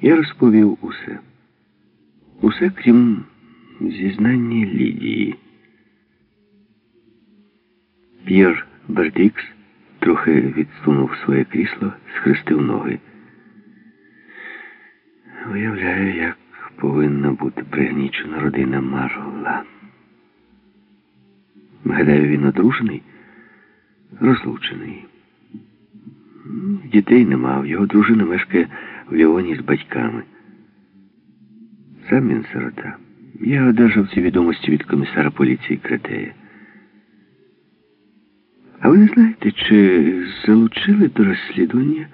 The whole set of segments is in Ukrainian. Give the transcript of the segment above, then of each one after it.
Я розповів усе. Усе крім зізнання Лідії. П'єр Бердікс трохи відсунув своє крісло, схрестив ноги. Уявляю, як повинна бути пригнічена родина Марла. Гадаю, він одружений, розлучений. Дітей не мав, його дружина мешкає в Ліоні з батьками. Сам він сирота. Я одержав ці відомості від комісара поліції Кретея. А ви не знаєте, чи залучили до розслідування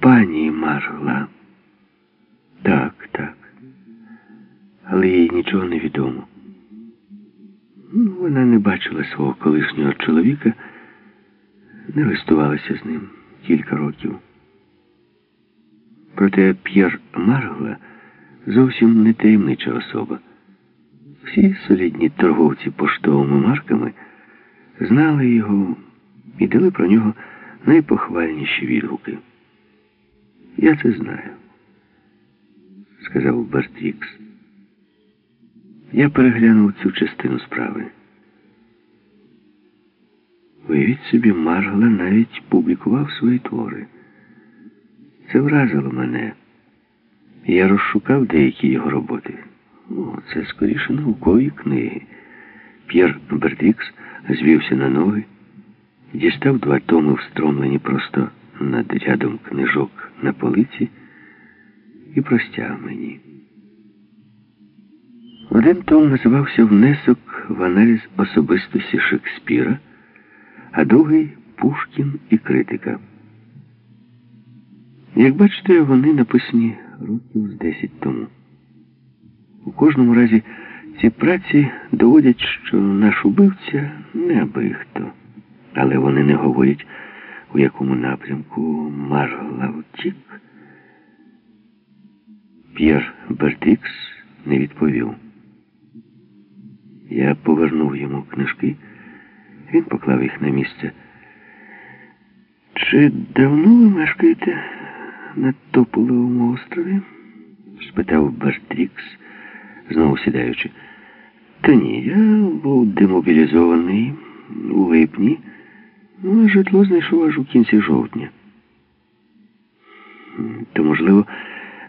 пані Марла? Так, так. Але їй нічого не відомо. Ну, Вона не бачила свого колишнього чоловіка, не листувалася з ним кілька років. Проте П'єр Маргла зовсім не таємнича особа. Всі солідні торговці поштовими марками знали його і дали про нього найпохвальніші відгуки. Я це знаю, сказав Бертрікс. Я переглянув цю частину справи. Уявіть собі, Маргла навіть публікував свої твори. Це вразило мене. Я розшукав деякі його роботи. О, це скоріше наукові книги. П'єр Бертрікс звівся на ноги, дістав два томи, встромлені просто над рядом книжок на полиці, і простяг мені. Один том називався Внесок в аналіз особистості Шекспіра, а другий Пушкін і критика. Як бачите, вони написані років з 10 тому. У кожному разі ці праці доводять, що наш убивця не аби хто. Але вони не говорять, у якому напрямку Марла втік. П'єр Бертикс не відповів. Я повернув йому книжки, він поклав їх на місце. Чи давно ви мешкаєте на Тополовому острові? спитав Бертрікс, знову сідаючи. Та ні, я був демобілізований у липні, ну, житло знайшов аж у кінці жовтня. То, можливо,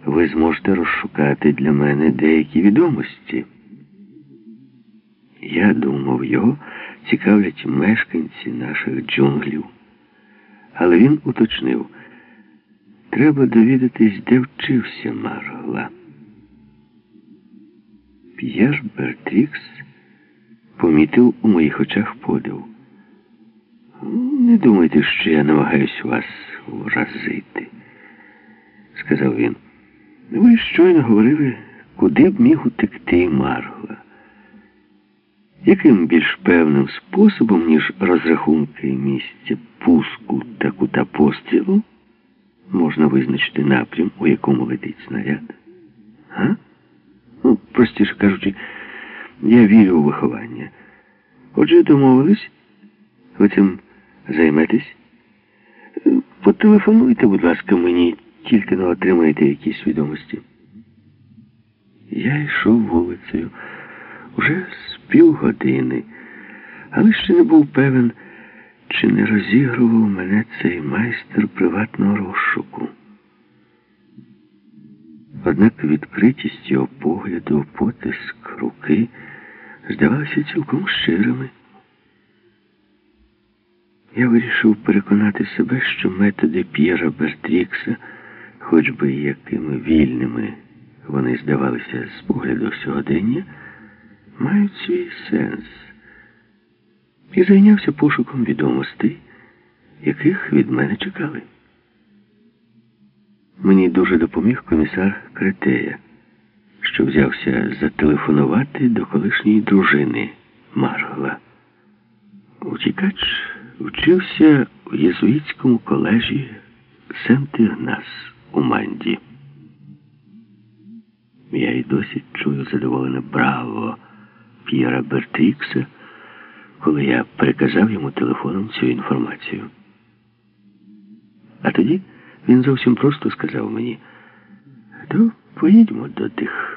ви зможете розшукати для мене деякі відомості. Я думав, його цікавлять мешканці наших джунглів. Але він уточнив, треба довідатись, де вчився Маргла. П'єр Бертрікс помітив у моїх очах подив. Не думайте, що я намагаюсь вас вразити, сказав він. Ви щойно говорили, куди б міг утекти Маргла. Яким більш певним способом, ніж розрахунки місця пуску та кута пострілу, можна визначити напрям, у якому летить снаряд? А? Ну, простіше кажучи, я вірю у виховання. Отже, домовились, ви цим займетесь. Потелефонуйте, будь ласка, мені, тільки не отримаєте якісь відомості. Я йшов вулицею уже з півгодини, але ще не був певен, чи не розігрував мене цей майстер приватного розшуку. Однак відкритість його погляду, потиск руки здавалися цілком щирими. Я вирішив переконати себе, що методи П'єра Бертрікса, хоч би якими вільними вони здавалися з погляду сьогодення, мають свій сенс. І зайнявся пошуком відомостей, яких від мене чекали. Мені дуже допоміг комісар Кретея, що взявся зателефонувати до колишньої дружини Маргла. Утікач вчився в єзуїтському колежі Сент-Ігнас у Манді. Я й досі чую задоволене браво П'єра Бертрікса, коли я переказав йому телефоном цю інформацію. А тоді він зовсім просто сказав мені, То поїдьмо до тих